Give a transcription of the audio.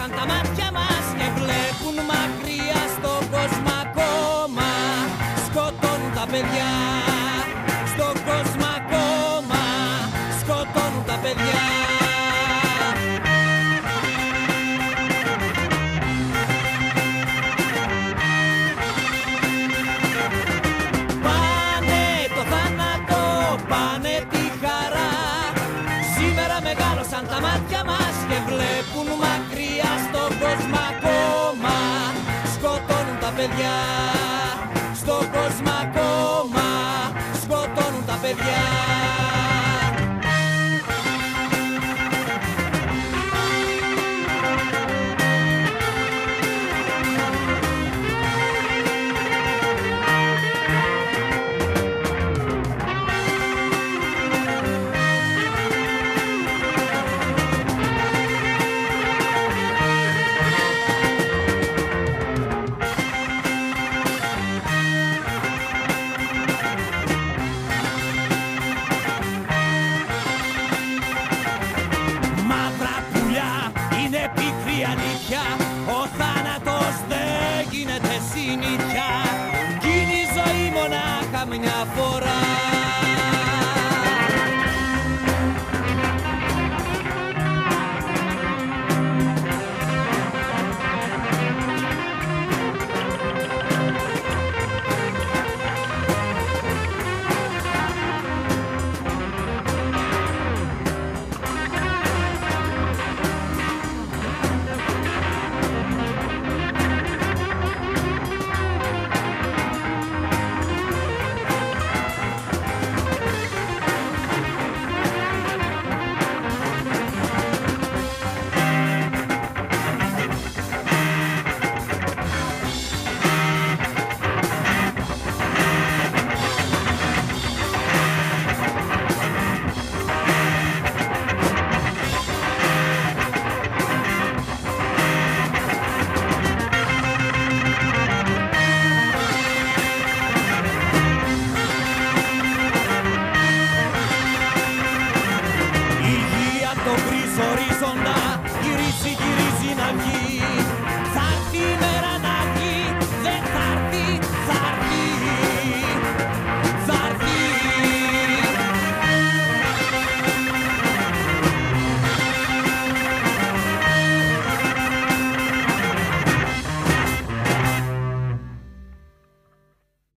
μεγάλωσαν τα μάτια μας και βλέπουν μακριά στον κόσμο ακόμα. Σκοτώνουν τα παιδιά Στον κόσμο ακόμα. Σκοτώνουν τα παιδιά. Πάνε το θάνατο, πάνε τη χαρά. Σήμερα μεγάλωσαν τα μάτια μας Σκοτώνουν τα she needs. time here.